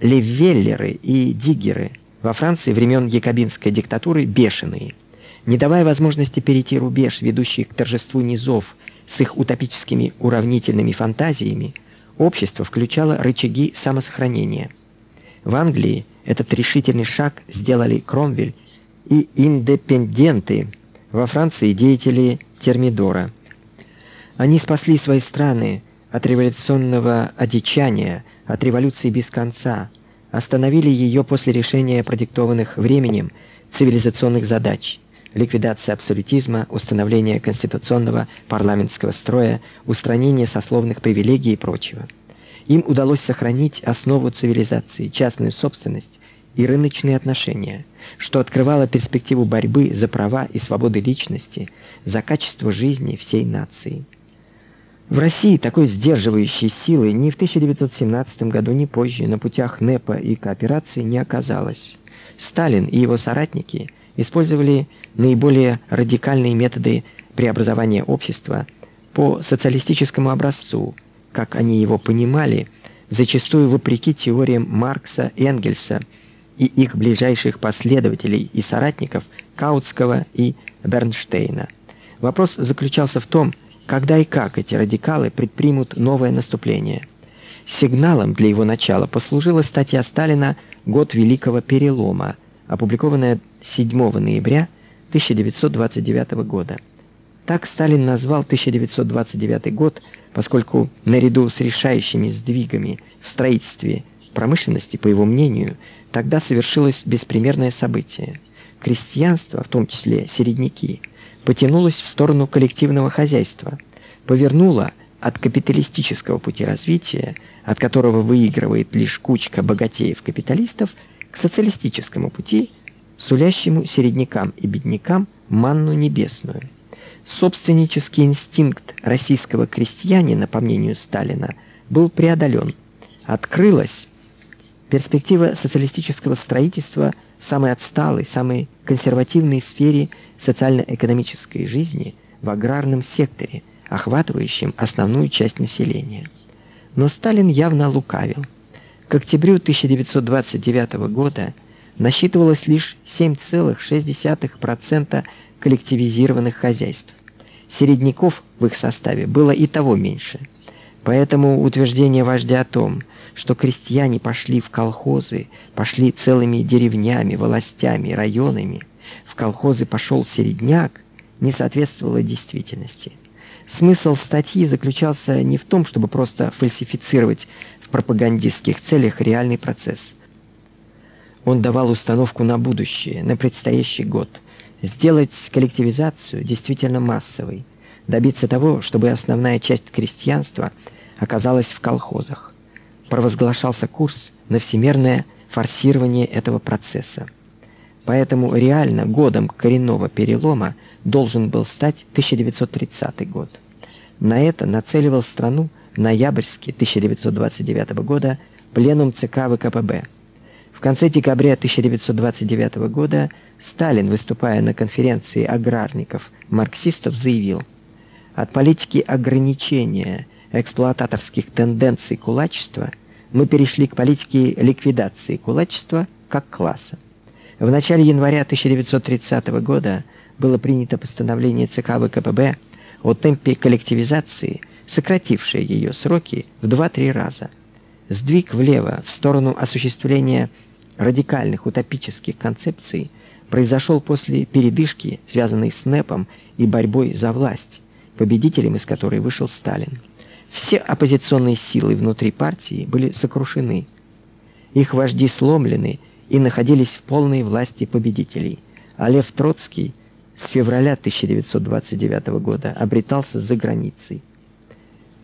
левеллеры и диггеры во Франции времен якобинской диктатуры бешеные, не давая возможности перейти рубеж, ведущий к торжеству низов с их утопическими уравнительными фантазиями, общество включало рычаги самосохранения. В Англии этот решительный шаг сделали Кромвель и индепенденты, во Франции деятели Термидора. Они спасли свои страны от революционного одичания, от революции без конца, остановили ее после решения продиктованных временем цивилизационных задач: ликвидация абсолютизма, установление конституционного парламентского строя, устранение сословных привилегий и прочего. Им удалось сохранить основу цивилизации, частную собственность и рыночные отношения, что открывало перспективу борьбы за права и свободы личности, за качество жизни всей нации. В России такой сдерживающей силы ни в 1917 году, ни позже на путях НЭПа и кооперации не оказалось. Сталин и его соратники использовали наиболее радикальные методы преобразования общества по социалистическому образцу, как они его понимали, зачастую вопреки теориям Маркса, Энгельса и их ближайших последователей и соратников Каутского и Бернштейна. Вопрос заключался в том, когда и как эти радикалы предпримут новое наступление. Сигналом для его начала послужила статья Сталина Год великого перелома, опубликованная 7 ноября 1929 года. Так Сталин назвал 1929 год, поскольку наряду с решающими сдвигами в строительстве промышленности, по его мнению, тогда совершилось беспримерное событие. Крестьянство, в том числе середняки, потянулось в сторону коллективного хозяйства, повернуло от капиталистического пути развития, от которого выигрывает лишь кучка богатеев-капиталистов, к социалистическому пути, сулящему середнякам и беднякам манну небесную. Собственнический инстинкт российского крестьянина, по мнению Сталина, был преодолен. Открылась перспектива социалистического строительства в самой отсталой, самой консервативной сфере социально-экономической жизни в аграрном секторе, охватывающем основную часть населения. Но Сталин явно лукавил. К октябрю 1929 года насчитывалось лишь 7,6% коллективизированных хозяйств. Середняков в их составе было и того меньше. Поэтому утверждение вождя о том, что крестьяне пошли в колхозы, пошли целыми деревнями, властями, районами, в колхозы пошел середняк, не соответствовало действительности. Смысл статьи заключался не в том, чтобы просто фальсифицировать в пропагандистских целях реальный процесс. Он давал установку на будущее, на предстоящий год, сделать коллективизацию действительно массовой, добиться того, чтобы основная часть крестьянства оказалась в колхозах. Провозглашался курс на всемирное форсирование этого процесса. Поэтому реально годом коренного перелома должен был стать 1930 год. На это нацеливал страну ноябрьский 1929 года пленум ЦК ВКПБ. В конце декабря 1929 года Сталин, выступая на конференции аграрников, марксистов, заявил: "От политики ограничения эксплуататорских тенденций кулачества мы перешли к политике ликвидации кулачества как класса. В начале января 1930 года было принято постановление ЦК ВКПБ о темпе коллективизации, сократившее ее сроки в 2-3 раза. Сдвиг влево в сторону осуществления радикальных утопических концепций произошел после передышки, связанной с НЭПом и борьбой за власть, победителем из которой вышел Сталин. Все оппозиционные силы внутри партии были сокрушены. Их вожди сломлены и находились в полной власти победителей. А Лев Троцкий с февраля 1929 года обретался за границей.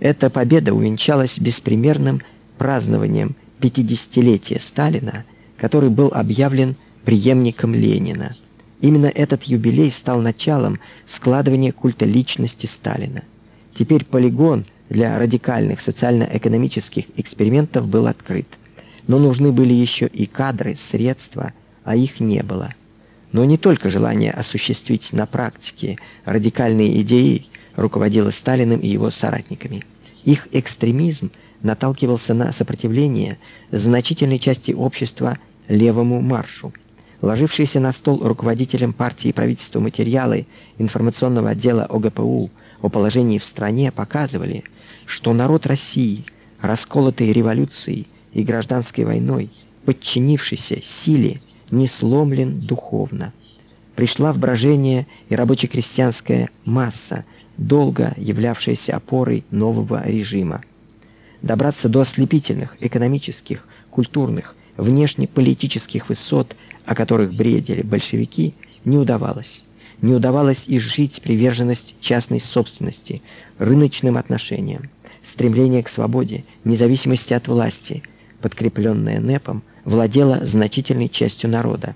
Эта победа увенчалась беспримерным празднованием 50-летия Сталина, который был объявлен преемником Ленина. Именно этот юбилей стал началом складывания культа личности Сталина. Теперь полигон для радикальных социально-экономических экспериментов был открыт но нужны были еще и кадры, средства, а их не было. Но не только желание осуществить на практике радикальные идеи руководило Сталиным и его соратниками. Их экстремизм наталкивался на сопротивление значительной части общества левому маршу. Ложившиеся на стол руководителям партии и правительства материалы информационного отдела ОГПУ о положении в стране показывали, что народ России, расколотый революцией и гражданской войной, подчинившийся силе, не сломлен духовно. Пришла в брожение и рабоче-крестьянская масса, долго являвшаяся опорой нового режима. Добраться до ослепительных экономических, культурных, внешнеполитических высот, о которых бредили большевики, не удавалось. Не удавалось и жить приверженность частной собственности, рыночным отношениям, стремление к свободе, независимости от власти, подкрепленное НЭПом, владело значительной частью народа.